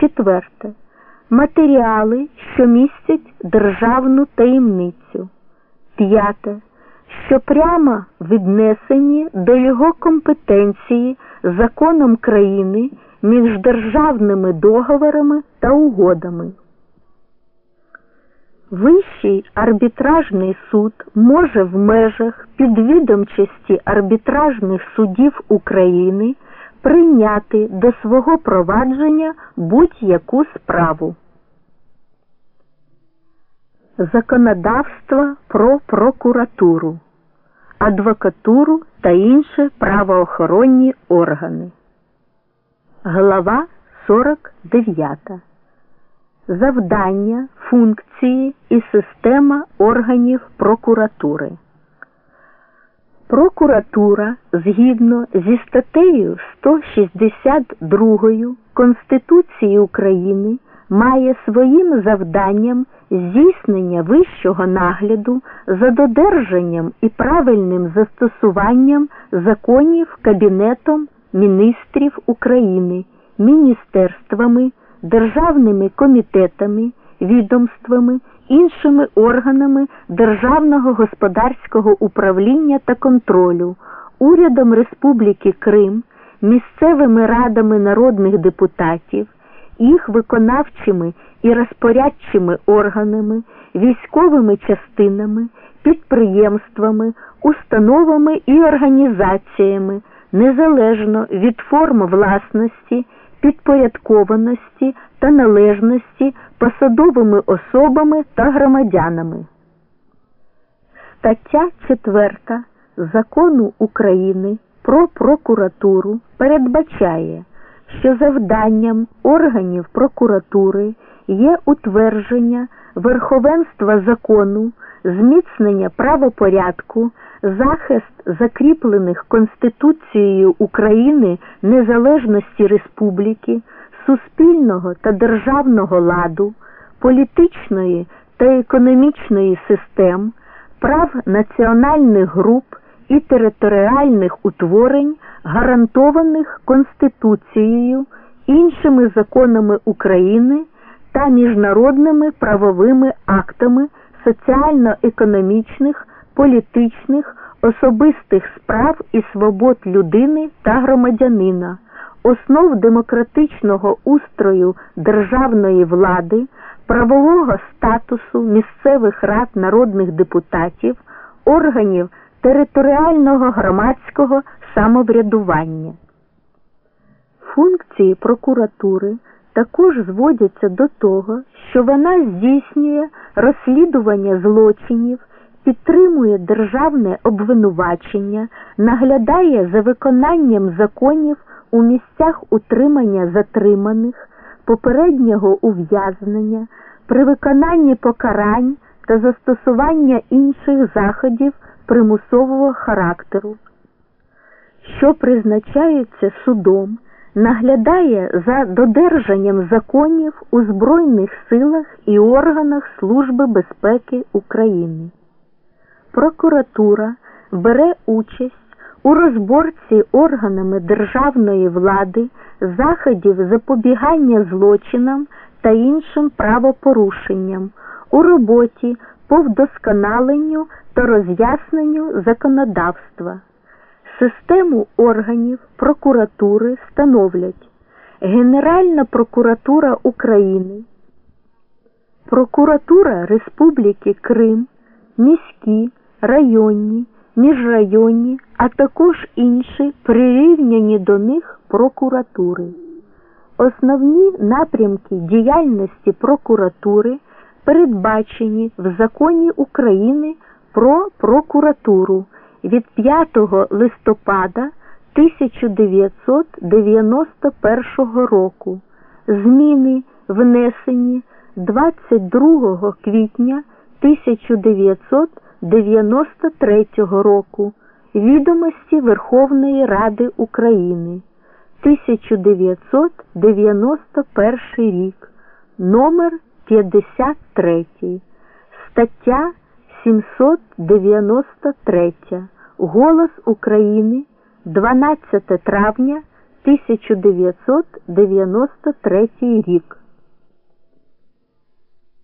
Четверте. Матеріали, що містять державну таємницю. П'яте. Що прямо віднесені до його компетенції законом країни між державними договорами та угодами. Вищий арбітражний суд може в межах підвідомчості арбітражних судів України прийняти до свого провадження будь-яку справу. Законодавство про прокуратуру, адвокатуру та інші правоохоронні органи. Глава 49. Завдання, функції і система органів прокуратури. Прокуратура згідно зі статтею 162 Конституції України має своїм завданням здійснення вищого нагляду за додержанням і правильним застосуванням законів Кабінетом міністрів України, міністерствами, державними комітетами, відомствами, іншими органами Державного господарського управління та контролю, урядом Республіки Крим, місцевими радами народних депутатів, їх виконавчими і розпорядчими органами, військовими частинами, підприємствами, установами і організаціями незалежно від форм власності, підпорядкованості та належності посадовими особами та громадянами. Стаття 4 Закону України про прокуратуру передбачає, що завданням органів прокуратури є утвердження верховенства закону, зміцнення правопорядку, захист закріплених Конституцією України незалежності республіки, суспільного та державного ладу, політичної та економічної систем, прав національних груп і територіальних утворень, гарантованих Конституцією, іншими законами України та міжнародними правовими актами соціально-економічних, політичних, особистих справ і свобод людини та громадянина, основ демократичного устрою державної влади, правового статусу місцевих рад народних депутатів, органів територіального громадського самоврядування. Функції прокуратури також зводяться до того, що вона здійснює розслідування злочинів, підтримує державне обвинувачення, наглядає за виконанням законів у місцях утримання затриманих, попереднього ув'язнення, при виконанні покарань та застосування інших заходів примусового характеру, що призначаються судом наглядає за додержанням законів у Збройних силах і органах Служби безпеки України. Прокуратура бере участь у розборці органами державної влади заходів запобігання злочинам та іншим правопорушенням у роботі по вдосконаленню та роз'ясненню законодавства. Систему органів прокуратури становлять Генеральна прокуратура України, Прокуратура Республіки Крим, міські, районні, міжрайонні, а також інші прирівняні до них прокуратури. Основні напрямки діяльності прокуратури передбачені в Законі України про прокуратуру від 5 листопада 1991 року. Зміни внесені 22 квітня 1993 року. Відомості Верховної Ради України 1991 рік, номер 53, стаття 793. Голос України 12 травня 1993 рік.